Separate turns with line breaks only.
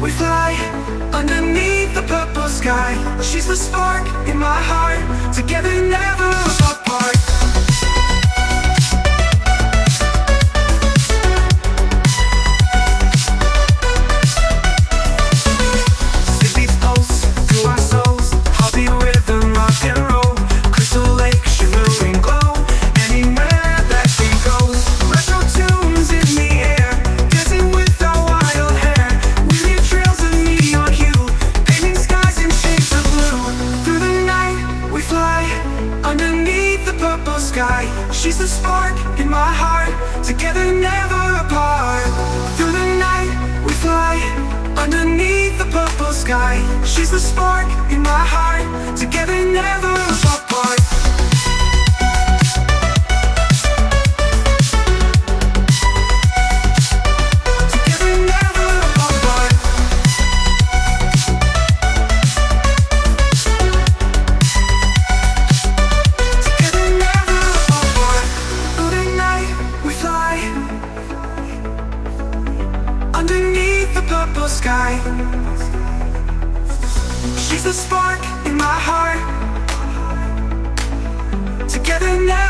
We fly underneath the purple sky. She's the spark in my heart. Together never apart. Underneath the purple sky She's the spark in my heart. Together never apart. Through the night we fly. Underneath the purple sky She's the spark in my heart. Together purple sky. She's the spark in my heart. Together apart